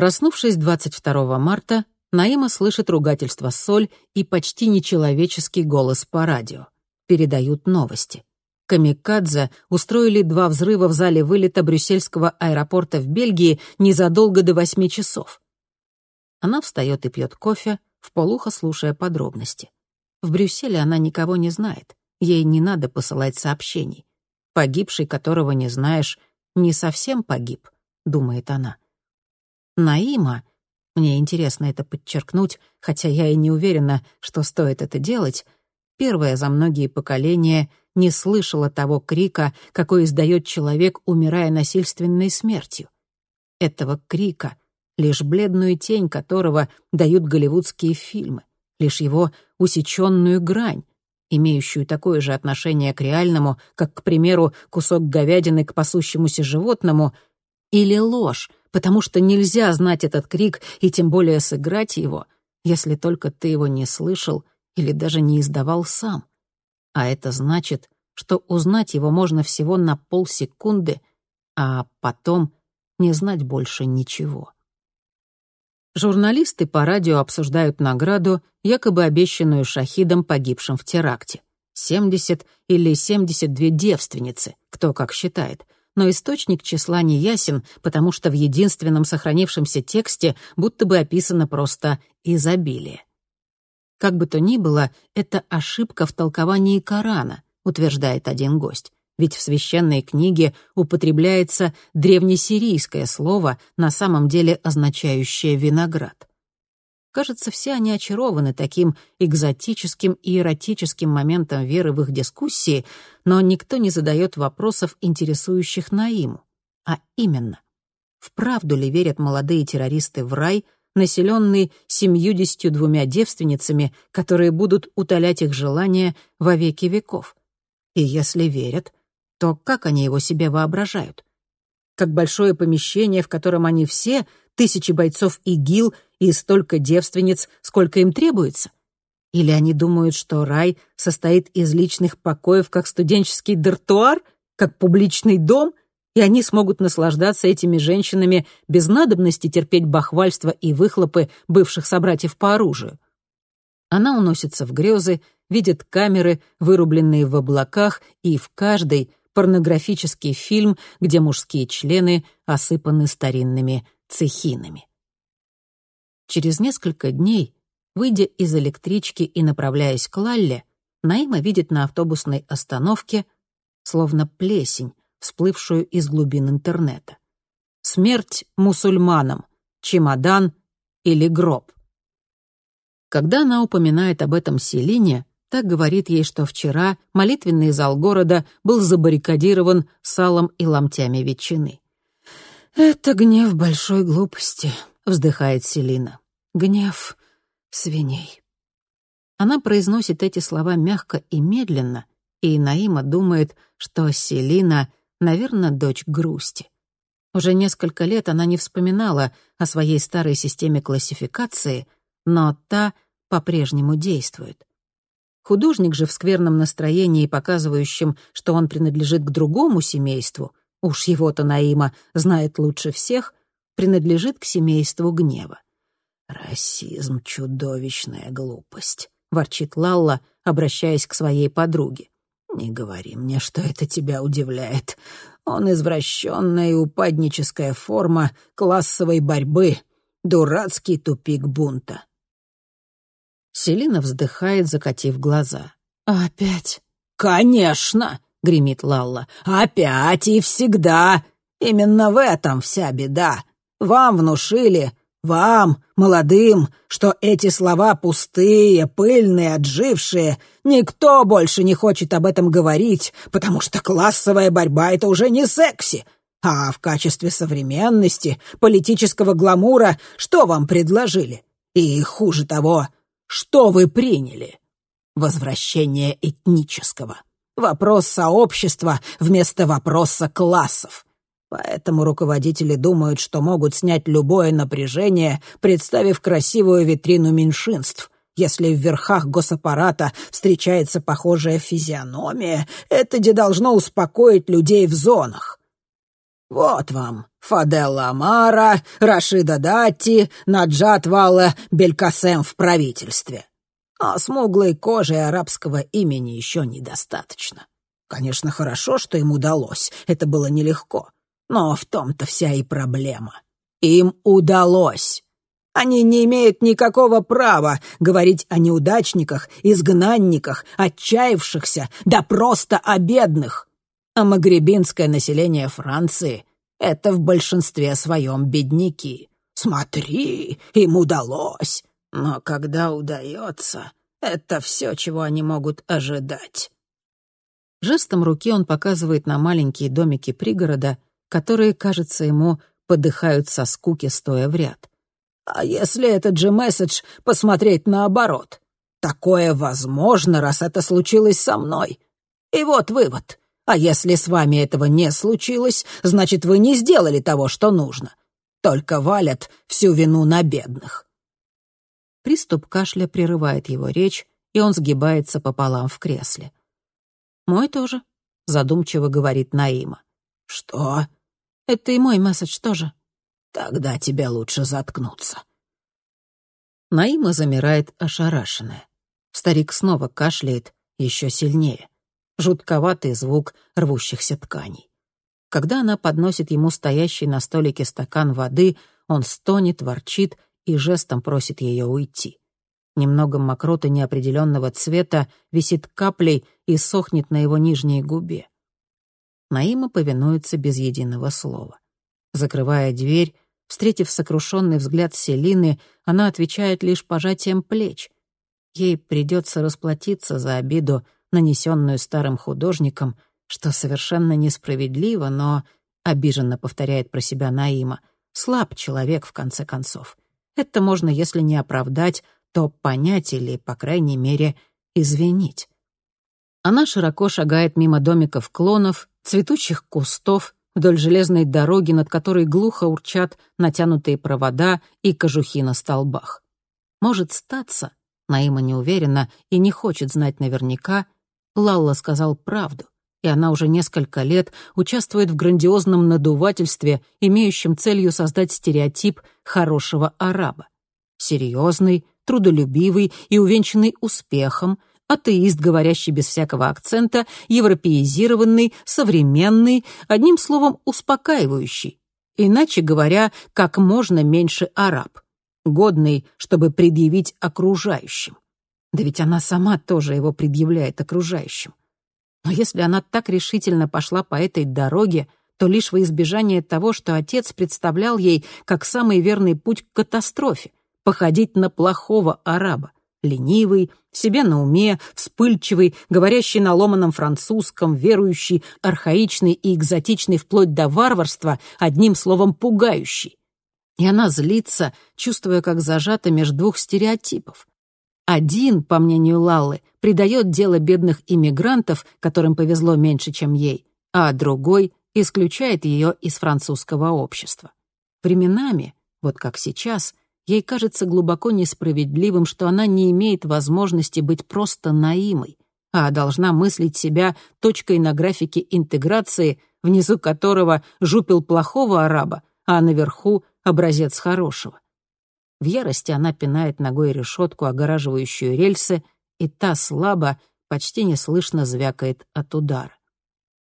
Проснувшись 22 марта, Наима слышит ругательство соль и почти нечеловеческий голос по радио. Передают новости. Камикадзе устроили два взрыва в зале вылета брюссельского аэропорта в Бельгии незадолго до восьми часов. Она встает и пьет кофе, вполуха слушая подробности. В Брюсселе она никого не знает. Ей не надо посылать сообщений. Погибший, которого не знаешь, не совсем погиб, думает она. Наима, мне интересно это подчеркнуть, хотя я и не уверена, что стоит это делать, первая за многие поколения не слышала того крика, какой издает человек, умирая насильственной смертью. Этого крика, лишь бледную тень которого дают голливудские фильмы, лишь его усеченную грань, имеющую такое же отношение к реальному, как, к примеру, кусок говядины к пасущемуся животному, или ложь, потому что нельзя знать этот крик и тем более сыграть его, если только ты его не слышал или даже не издавал сам. А это значит, что узнать его можно всего на полсекунды, а потом не знать больше ничего. Журналисты по радио обсуждают награду, якобы обещанную шахидам, погибшим в теракте. 70 или 72 девственницы, кто как считает. Но источник числа не ясен, потому что в единственном сохранившемся тексте будто бы описано просто «изобилие». Как бы то ни было, это ошибка в толковании Корана, утверждает один гость. Ведь в священной книге употребляется древнесирийское слово, на самом деле означающее «виноград». Кажется, все они очарованы таким экзотическим и эротическим моментом веры в их дискуссии, но никто не задает вопросов, интересующих Наиму. А именно, вправду ли верят молодые террористы в рай — населенный семьюдесятью двумя девственницами, которые будут утолять их желания во веки веков. И если верят, то как они его себе воображают? Как большое помещение, в котором они все, тысячи бойцов ИГИЛ и столько девственниц, сколько им требуется? Или они думают, что рай состоит из личных покоев, как студенческий дартуар, как публичный дом, и они смогут наслаждаться этими женщинами без надобности терпеть бахвальство и выхлопы бывших собратьев по оружию. Она уносится в грезы, видит камеры, вырубленные в облаках, и в каждой порнографический фильм, где мужские члены осыпаны старинными цехинами. Через несколько дней, выйдя из электрички и направляясь к Лалле, Наима видит на автобусной остановке, словно плесень, всплывшую из глубин интернета. Смерть мусульманам, чемодан или гроб. Когда она упоминает об этом Селине, так говорит ей, что вчера молитвенный зал города был забаррикадирован салом и ломтями ветчины. «Это гнев большой глупости», — вздыхает Селина. «Гнев свиней». Она произносит эти слова мягко и медленно, и Наима думает, что Селина наверное, дочь грусти. Уже несколько лет она не вспоминала о своей старой системе классификации, но та по-прежнему действует. Художник же в скверном настроении, показывающем, что он принадлежит к другому семейству, уж его-то Наима знает лучше всех, принадлежит к семейству гнева. «Расизм — чудовищная глупость», — ворчит Лалла, обращаясь к своей подруге. «Не говори мне, что это тебя удивляет. Он извращенная и упадническая форма классовой борьбы, дурацкий тупик бунта». Селина вздыхает, закатив глаза. «Опять?» «Конечно!» — гремит Лалла. «Опять и всегда! Именно в этом вся беда. Вам внушили, вам, молодым, что эти слова пустые, пыльные, отжившие. Никто больше не хочет об этом говорить, потому что классовая борьба — это уже не секси. А в качестве современности, политического гламура, что вам предложили? И хуже того, что вы приняли? Возвращение этнического. Вопрос сообщества вместо вопроса классов. Поэтому руководители думают, что могут снять любое напряжение, представив красивую витрину меньшинств. Если в верхах госаппарата встречается похожая физиономия, это где должно успокоить людей в зонах. Вот вам Фаделла Амара, Рашида Датти, Наджат Валла Белькасем в правительстве. А смуглой кожи арабского имени еще недостаточно. Конечно, хорошо, что им удалось, это было нелегко. Но в том-то вся и проблема. Им удалось. Они не имеют никакого права говорить о неудачниках, изгнанниках, отчаявшихся, да просто о бедных. А магребинское население Франции — это в большинстве своем бедняки. Смотри, им удалось. Но когда удается, это все, чего они могут ожидать. Жестом руки он показывает на маленькие домики пригорода, которые, кажется ему, подыхают со скуки, стоя в ряд. А если этот же месседж посмотреть наоборот? Такое возможно, раз это случилось со мной. И вот вывод. А если с вами этого не случилось, значит, вы не сделали того, что нужно. Только валят всю вину на бедных. Приступ кашля прерывает его речь, и он сгибается пополам в кресле. «Мой тоже», — задумчиво говорит Наима. «Что?» «Это и мой месседж тоже». «Тогда тебе лучше заткнуться». Наима замирает ошарашенная. Старик снова кашляет еще сильнее. Жутковатый звук рвущихся тканей. Когда она подносит ему стоящий на столике стакан воды, он стонет, ворчит и жестом просит ее уйти. Немного мокроты неопределенного цвета висит каплей и сохнет на его нижней губе. Наима повинуется без единого слова. Закрывая дверь, встретив сокрушенный взгляд Селины, она отвечает лишь пожатием плеч. Ей придется расплатиться за обиду, нанесенную старым художником, что совершенно несправедливо, но, обиженно повторяет про себя Наима, слаб человек, в конце концов. Это можно, если не оправдать, то понять или, по крайней мере, извинить. Она широко шагает мимо домиков клонов, цветущих кустов, вдоль железной дороги, над которой глухо урчат натянутые провода и кожухи на столбах. Может статься, Наима не уверена и не хочет знать наверняка, Лалла сказал правду, и она уже несколько лет участвует в грандиозном надувательстве, имеющем целью создать стереотип хорошего араба. Серьезный, трудолюбивый и увенчанный успехом, атеист, говорящий без всякого акцента, европеизированный, современный, одним словом, успокаивающий. Иначе говоря, как можно меньше араб, годный, чтобы предъявить окружающим. Да ведь она сама тоже его предъявляет окружающим. Но если она так решительно пошла по этой дороге, то лишь во избежание того, что отец представлял ей как самый верный путь к катастрофе, походить на плохого араба, ленивый, себе на уме, вспыльчивый, говорящий на ломаном французском, верующий, архаичный и экзотичный вплоть до варварства, одним словом пугающий. И она злится, чувствуя, как зажата между двух стереотипов. Один, по мнению Лаллы, придает дело бедных иммигрантов, которым повезло меньше, чем ей, а другой исключает ее из французского общества. Временами, вот как сейчас, Ей кажется глубоко несправедливым, что она не имеет возможности быть просто наимой, а должна мыслить себя точкой на графике интеграции, внизу которого жупил плохого араба, а наверху — образец хорошего. В ярости она пинает ногой решетку, огораживающую рельсы, и та слабо, почти неслышно звякает от удара.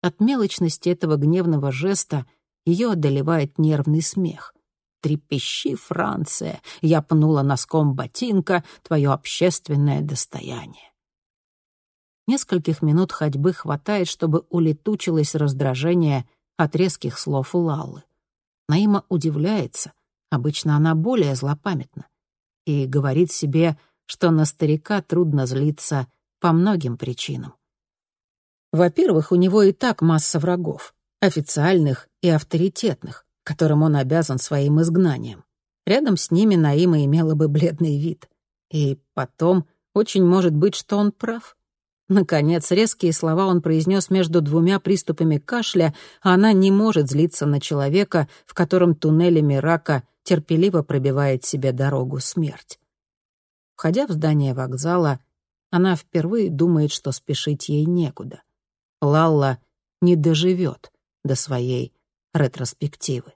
От мелочности этого гневного жеста ее одолевает нервный смех. Трепещи, Франция, я пнула носком ботинка твое общественное достояние. Нескольких минут ходьбы хватает, чтобы улетучилось раздражение от резких слов Лаллы. Наима удивляется, обычно она более злопамятна, и говорит себе, что на старика трудно злиться по многим причинам. Во-первых, у него и так масса врагов, официальных и авторитетных, которым он обязан своим изгнанием. Рядом с ними Наима имела бы бледный вид. И потом, очень может быть, что он прав. Наконец, резкие слова он произнес между двумя приступами кашля, а она не может злиться на человека, в котором туннелями рака терпеливо пробивает себе дорогу смерть. Входя в здание вокзала, она впервые думает, что спешить ей некуда. Лалла не доживет до своей ретроспективы.